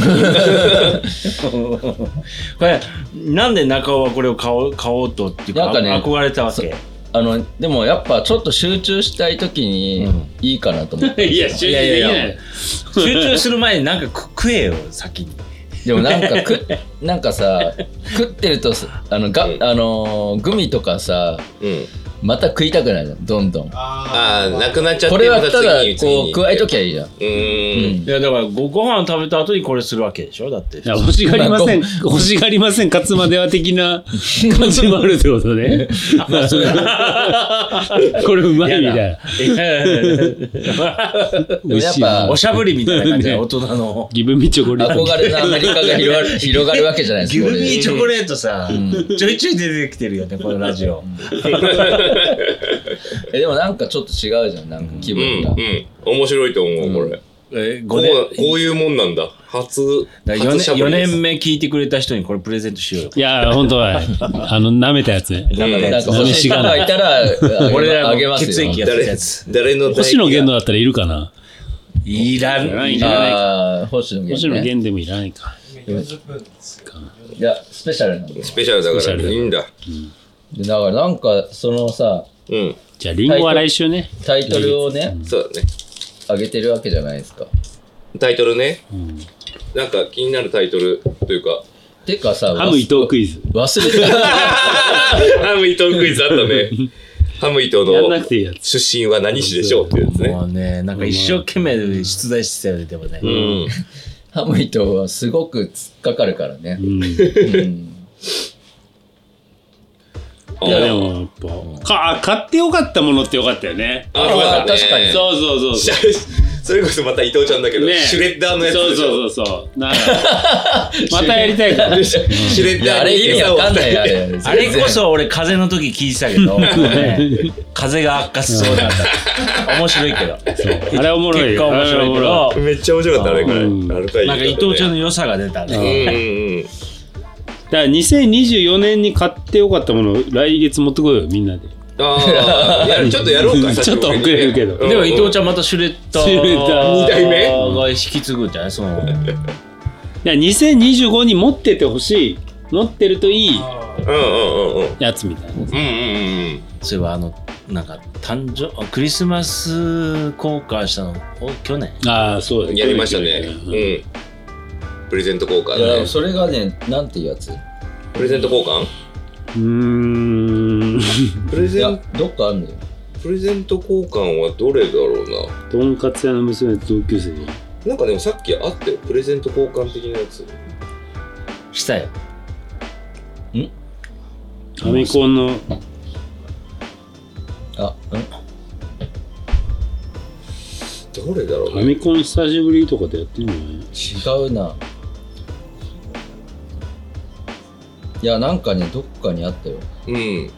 これ、なんで中尾はこれを買おう買おうとっていうか、なんかね憧れたわけ？あのでもやっぱちょっと集中したい時にいいかなと思って、いや、集中できない。集中する前になんか食食えよ、先に。でもなんかくなんかさ食ってるとさあのが、うん。あのーグミとかさうんまた食いたくなるじゃんどんどんああなくなっちゃってこれはただこう加えときゃいいじゃんうーんいや、だからご、ご飯食べた後にこれするわけでしょ？だって。いや欲しがりません。欲しがりません。勝つまでは的な 感じもあるってことね。これうまいみたいな。いやいやいや美味しいやっぱおしゃぶりみたいな感じで、大人の。ギブミチョコレート。憧れのアメリカが広がる 広がるわけじゃないですギかブミーチョコレートさ、ちょいちょい出てきてるよね、このラジオ。えでもなんかちょっと違うじゃんなんか気うん。分が、うん面白いと思うこれ。えこ5年うこういうもんなんだ。初4初しゃ年4ぶりです。年目聞いてくれた人にこれプレゼントしようよ。いや、本当は、あの、舐めたやつ。ね。なんかねなんか欲しい。人がいたらあ俺らのあげますよ。血液やっ誰やつ。誰の星野源だったらいるかな？いらん。ないいらない。星野源、でもいらないか。いやスペシャルなんだスペシャルだからいいんだでだからなんかそのさうんじゃあ、リンゴは来週ね。タイトルをねそうだね上げてるわけじゃないですかタイトルねうんなんか気になるタイトルというかてかさハム伊藤クイズ。忘れてた ハム伊藤クイズあったね ハム伊藤やんなのくていいやつ。出身は何市でしょうっていうやつねもうね、なんか一生懸命出題してたよね、でもね。うん ハムイトはすごく突っかかるからねう。ん。いうんや、でも、やっぱ、か、あ買ってよかったものってよかったよね。あそうだね。確かに。そうそうそうそう。それこそまた伊藤ちゃんだけど、ね。シュレッダーのやつそうでしょ。そうそうそう。なんか またやりたいか。ら。シュレッいやあれ意味わかんないあれ。あれこそ俺風邪の時聞いてたけど、ね。風邪が悪化しそうなんだ。面白いけど。あれおもろい結よ。果面白いけど、めっちゃ面白かったあれこれ、うん。なんか伊藤ちゃんの良さが出たね。うんうんうん。だから2024年に買ってよかったものを来月持ってこいよ、みんなで。ああ ちょっとやろうかちょっと遅れるけど。うんでも伊藤ちゃんまたシュレッダーシュレッダー。二代目が引き継ぐんじゃない？その。だから2025に持っててほしい。持ってるといいうんうんうんうん。やつみたいな。うんうんうんそういえばあの、なんか誕生、あクリスマス交換したの、お去年？ああ、そうだやりましたね。ううんんプレゼント交換ね。いやそれがねなんていうやつ？プレゼント交換？うーん。プレゼンどっかあんのよ。プレゼント交換はどれだろうとんかつ屋の娘と同級生でななんかでもさっきあったよ。プレゼント交換的なやつ。したよ。ファミコンの。あうん。どれだろうね。ファミコン久しぶりとかでやってんのね違うないやなんかねどっかにあったよ。うん。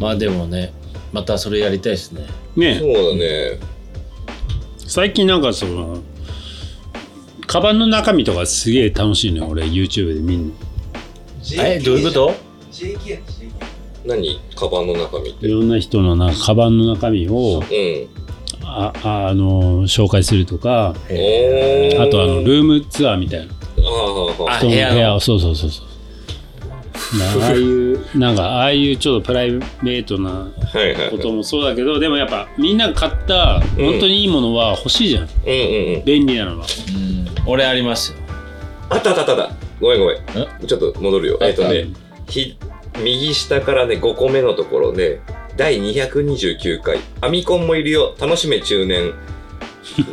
まあでもねまたそれやりたいですね。ねそうだね。最近なんかそのカバンの中身とかすげえ楽しいのよ俺 YouTube で見んの。えどういうこと？JK や JK 何？カバンの中身って。いろんな人のなんかカバンの中身をうん。あああの紹介するとかあとあのルームツアーみたいな。ああ部部屋をそうそうそうそう。なああいうなんかああいうちょっとプライベートなはいはいはい。こともそうだけどでもやっぱみんなが買った本当にいいものは欲しいじゃん、うんうんうん。便利なのは。うん。俺ありますよ。あったあったあった。ごめんごめん。ちょっと戻るよ。えっとねひ右下からね5個目のところで第229回「アミコンもいるよ。楽しめ中年」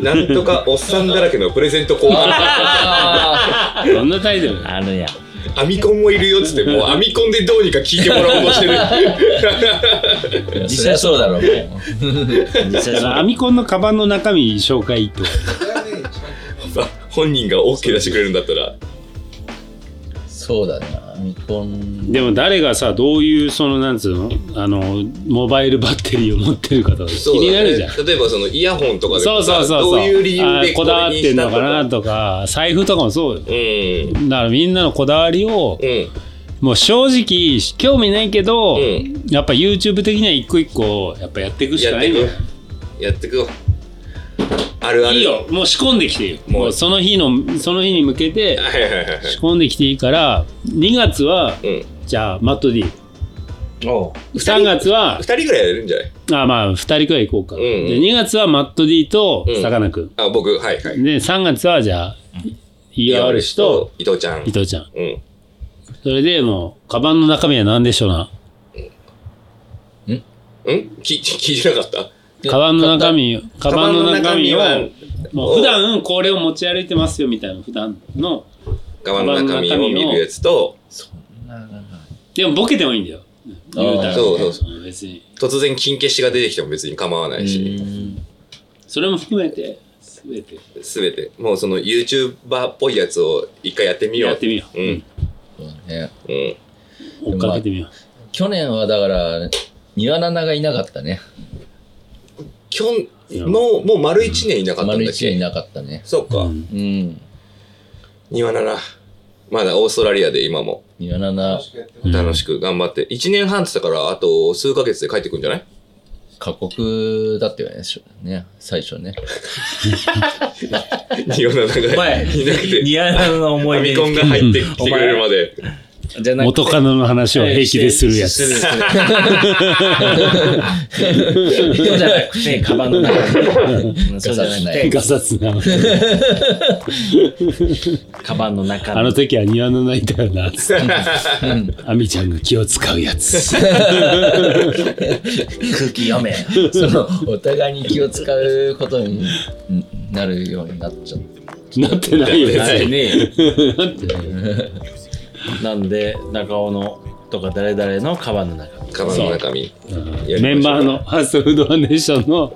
なんとかおっさんだらけのプレゼント交換あ どんなタイトルあるやんアミコンもいるよっつってもう アミコンでどうにか聞いてもらおうとしてる。あ そりゃそうだろうもう 実際そうアミコンのカバンの中身紹介と。本人が OK 出してくれるんだったら。そうだなミコンでも誰がさどういうそのなんつうの？あのモバイルバッテリーを持ってるかとか気になるじゃん。例えばそのイヤホンとかでそうそうそうそう。どういう理由あでこだわってんのかなととか財布とかもそうよ。うん。だからみんなのこだわりをうん。もう正直興味ないけど、うん。やっぱ YouTube 的には一個一個やっぱやっていくしかやってくないんだよやってくあるある。いいよ。もう仕込んできてよ。もう。もうその日のその日に向けてはいはいはいはい。仕込んできていいから2月はうん。じゃあマット D おう。3月は二人ぐらいやれるんじゃない？あまあ2人くらい行こうか、うんうん。で2月はマット D とうん。さかなクン、あ僕はい。はい。で3月はじゃあ岩原氏と伊藤ちゃん。伊藤ちゃん。うんそれでもうカバンの中身は何でしょうなうん。聞聞いてなかったカバンの中身カバンの中身をもう普段これを持ち歩いてますよみたいな普段の。カバンの中身を見るやつとでもボケてもいいんだよ。言うたらそうそうそん別に。突然金消しが出てきても別に構わないし。それも含めて全て。すべて。もうその YouTuber っぽいやつを一回やってみよう。やってみよう。うん。そうね。うん。追っかけてみよ去年はだから庭菜々がいなかったねきょんもうもう丸一年いなかったん丸だっけ？一年いなかったね。そうか、う、うん。うん庭ならまだオーストラリアで今も。庭菜々楽しくやってます。楽しく頑張って、1年半って言ったからあと数ヶ月で帰ってくるんじゃない？過酷だったよねしょね。最初ね。庭ながお前いなくて。ニアの思ファい出ミコンが入ってきてくれるまでじゃなくて元カノの話を平気でするやつ。する。する。そうじゃなくてカバンの中に。うんそうじゃなくてガサツな。カバンの中に。あの時は庭の泣いたよな。アミちゃんが気を使うやつ。空気読め。そのお互いに気を使うことになるようになっちゃって。なってないよね。なってない なんで中尾のとか誰々のカバンの中にカバンの中身。やりましょう。メンバーの ファーストフードファンデーションの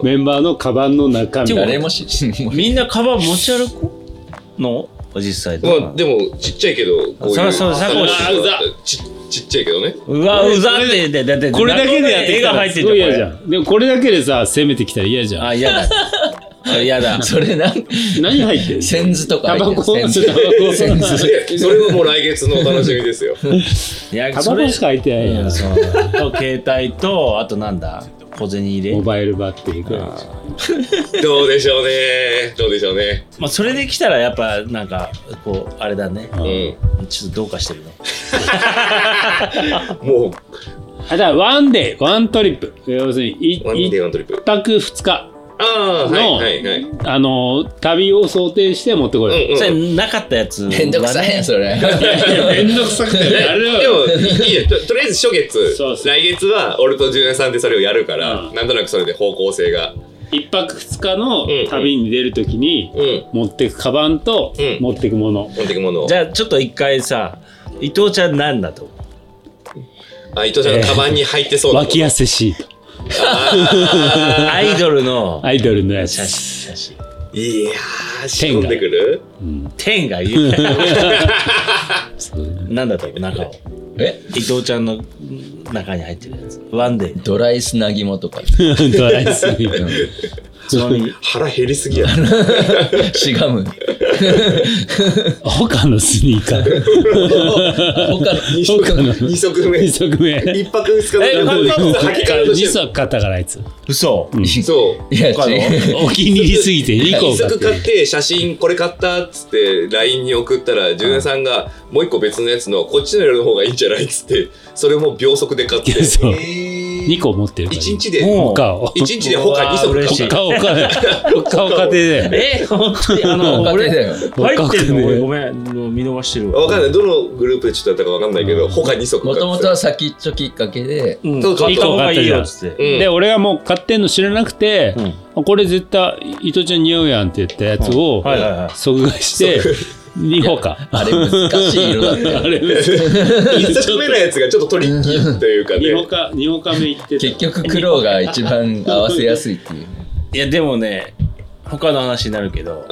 うん。メンバーのカバンの中身。誰もしみんなカバン持ち歩くの？実際とか。まあでもちっちゃいけどこういうそらそうサコッシュうざ。ちちっちゃいけどね。うわうざってでだってこれだけでやって絵が入ってんごい嫌じゃんんでもこれだけでさ攻めてきたら嫌じゃん。あ嫌だあ嫌だ。それなん 何入ってるセンズとかタバコセンズ。タバコセンズ。でそれはもう来月のお楽しみですよ。いやタバコしか入ってないやん。うんそう。と 携帯とあとなんだ？小銭入れ。モバイルバッテリーくらいどうでしょうね。どうでしょうね。まあそれできたらやっぱなんかこうあれだね。うん。ちょっとどうかしてるねもあだからワンデーワントリップ。要するにワンデワントリップ。泊二日ああ、はいのはいはい。あの、旅を想定して持ってこい。うんうんそれなかったやつ。めんどくさいやん、それ。めんどくさくて、あれでも、いいやととりあえず初月そうそう来月は俺と純也さんでそれをやるから、うんなんとなくそれで方向性が。一泊二日のうん旅に出るときに、うん。持ってくカバンとうん持ってくもの。持ってくものを。じゃあちょっと一回さ、伊藤ちゃんなんだとあ、伊藤ちゃんのカバンに入ってそうなもの。脇汗シート。アイドルのアイドルのやつ写。真。写真。いやー、仕込んでくる？天が言う。なんだと思う中を。え？伊藤ちゃんの中に入ってるやつ。ワンデー。ドライ砂肝とか。ドライスニーカーつまみ。腹減りすぎや。しがむ。他のスニーカー。他の、二足他の。二足目。二足目。一泊二日のえ二足買ったからあいつ。嘘。そう。いや。お気に入りすぎて2個一買って足買って写真これ買ったっつって LINE に送ったら純也さんがもう一個別のやつのこっちの色の方がいいんじゃないっつってそれも秒速で買ってそう一2個持ってるから。日で。もう他。を。一日で他二足買っ嬉しい。他を買う。他を買ってね。え、本当に？あの、俺。入ってるの？俺ごめん、見逃してる。わ。わかんない。どのグループでちょっとやったかわかんないけど他二足買って。もともとは先っちょきっかけで、うん、そうそう。買った方がいいよっつって。うん。で、俺がもう買ってんの知らなくて、あこれ絶対伊藤ちゃん似合うやんって言ったやつを即買いして、2個か。あれ難しい色だったよあれ、一足目のやつがちょっとトリッキーというか2ね歩か、二歩か目行ってた。結局黒が一番合わせやすいっていう。いや、でもね、他の話になるけど、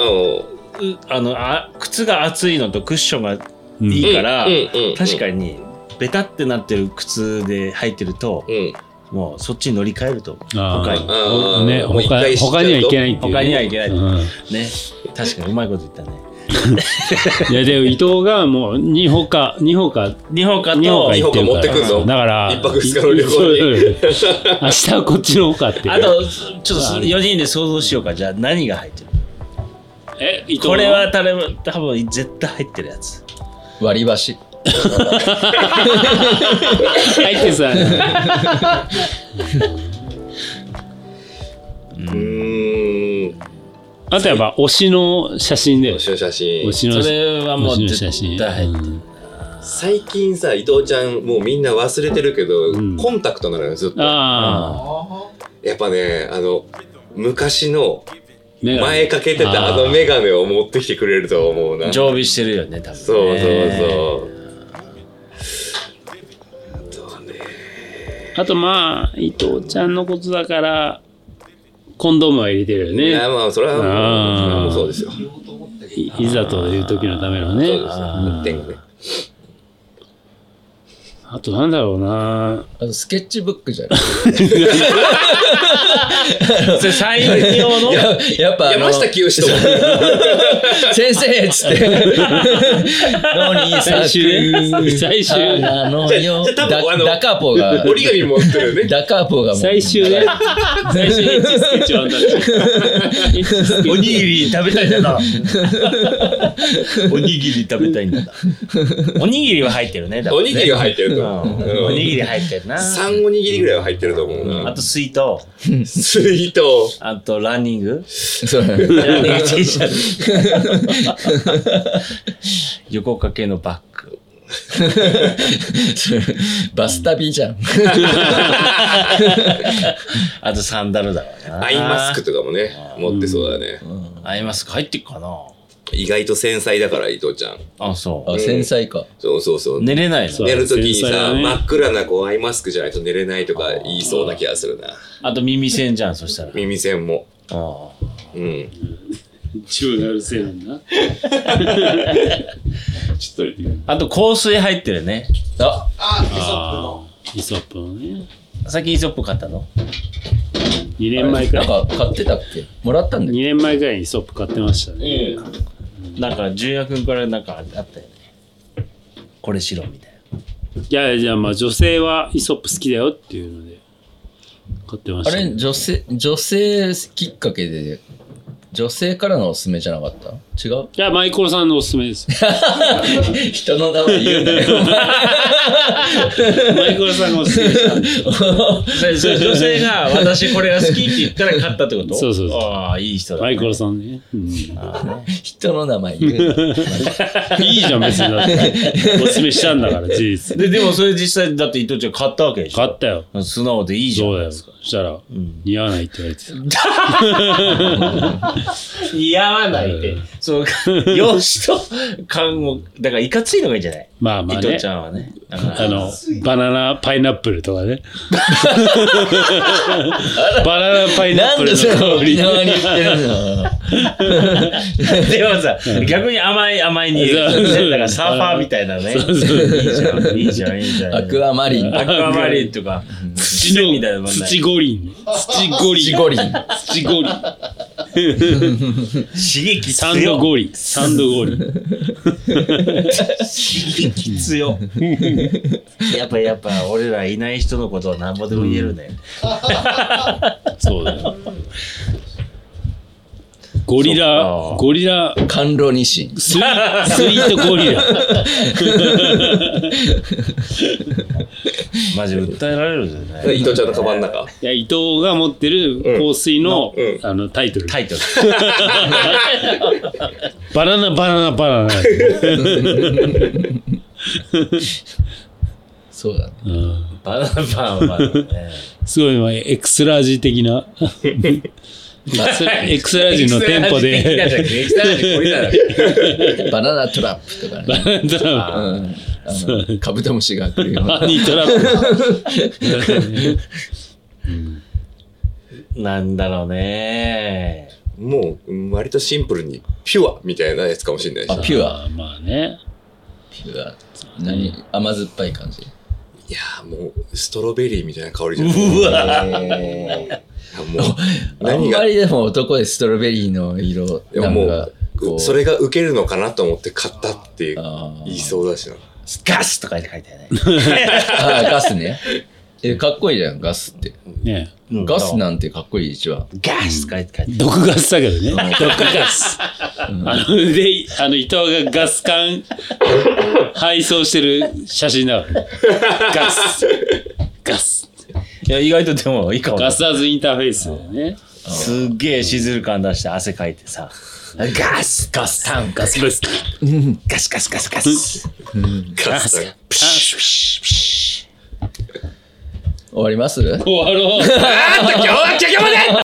あのあ靴が厚いのとクッションがいいから、確かにベタってなってる靴で履いてると、うん。もうそっちに乗り換えると他に。ね、他にはいけないっていう。他にはいけないうん。ね。確かにうまいこと言ったねいや、でも伊藤がもう2歩か、2歩か、日本かと2歩か行ってるから。二歩か持ってくんの？だから、一泊二日の旅行に明日はこっちの方かっていう。あとちょっと4人で想像しようか。じゃあ何が入ってる？え、伊藤これは多分多分絶対入ってるやつ。割り箸。入ってさ、う。ーんあとやっぱ推しの写真で推。しの写真。推しのそれはもう絶。対入ってる。うん。最近さ伊藤ちゃんもうみんな忘れてるけど、うん。コンタクトなのよずっと。あやっぱねあの昔のあ。ね前かけてたあのメガネを持ってきてくれると思うな。常備してるよね多分ね。そうそうそう。あとまあ、伊藤ちゃんのことだから、コンドームは入れてるよいやね。まあそれはもうあー。それはもうそうですよ。いいざという時のためのね。そうです運転がねあとなんだろうな。あとスケッチブックじゃない それサイン用の？ややっぱ山下清とか。先生っつって。何最終、最終、なのよじゃあじゃあ多分あのダダカーポが。折り紙持ってるよね。ダカーポがもう。最終ね。最終おにぎり食べたいんだな。おにぎり食べたいんだ。な。おにぎりは入ってるね。おにぎりが入ってるとうん。思うおにぎり入ってるな。3おにぎりぐらいは入ってると思うな。あとスイート、スイートあとランニング。ランニング T シャツ。横掛けのバッグ。バス旅じゃん。あとサンダルだわな。アイマスクとかもね持ってそうだね。アイマスク入ってっかな意外と繊細だから伊藤ちゃん。あ、そう。あ繊細か。そうそうそう。寝れない寝るときにさ、真っ暗なこうアイマスクじゃないと寝れないとか言いそうな気がするな。あと耳栓じゃん、そしたら。耳栓も。あうん。中なるせいなんだ。ちょっと。あと香水入ってるね。あ。あ、イソップあの。あ、イソップ。のね。最近イソップ買ったの？2年前くらないん。か買ってたっけ？もらったんだっ2け年前くらいにイソップ買ってましたね。なんか、純也くんからなんかあったよね。これしろ、みたいな。いやいや、じゃあまあ女性はイソップ好きだよっていうので買ってましあたね、れ女性女性きっかけで女性からのおすすめじゃなかった？違う？いや、マイコロさんのおすすめです。人の名前言うなよ。マイコロさんがおすすめした。それそれ女性が私これが好きって言ったら買ったってこと？そうそうそうああ、いい人だ、ね。マイコロさんね。うん 人の名前言うな。いいじゃん、別にだって。おすすめしたんだから、事実。で、でもそれ実際だって伊藤ちゃん買ったわけでしょ？買ったよ。素直でいいじゃそうだよ。したら、似合わないって言われてた。似合わないって。そう、容姿と感を、だからいかついのがいいんじゃない？まあまあね伊藤ち。ゃんはね。あの、バナナ、パイナップルとかね。バナナ、パイナップルなんでそれの香り。沖縄に言ってるの？でもさ、逆に甘い甘いに、だからサーファーみたいなね。そうそういいじゃん、いいじゃん、いいじゃん。アクアマリン。アクアマリンとか、土のみたいな土五輪。土五輪。土五輪。土五輪。刺激サンド強い。五輪。サンド五輪。刺激強い。やっぱやっぱ俺らいない人のことは何ぼでも言えるね。そうだよ。ゴリそラゴリラ、甘露ニシン。スイスイートゴリラ。マジ訴えられるよね。伊藤ちゃんのカバンの中？いや、伊藤が持ってる香水の、うんあの、タイトル。タイトル。バナナ、バナナ、バナナ。そうだね。うんバナナパンはね。すごい、まあエクスラージ的な。エクスラエクスラージの店舗で、エクストラジこれだよバナナトラップとかバね。ナナトラうん。あの、カブトムシが来るよ。ハニートラップ。なんだろうね。もう、割とシンプルに、ピュアみたいなやつかもしれないし。ピュア。あまあね。ピュア。何？甘酸っぱい感じ？いやーもう、ストロベリーみたいな香りじゃない。うわあん何がま、りでも男でストロベリーの色、なんかう、こう、それが受けるのかなと思って買ったって言いそうだしな。ガスとかって書いてあるね。あガスね。え、かっこいいじゃん、ガスって。ねうんガスなんてかっこいい一番。ガスとかって書いてある。毒ガスだけどね。毒ガス。あの、で、あの、伊藤がガス管配送してる写真だ。ガス。ガス。いや、意外とでもいいかもね。ガスターズインターフェースね。すっげえしずる感出して汗かいてさ。ガス。ガスタンガスブス。ガスガスガス。ガス。ガス。だ終わります終わろう。今日はここまで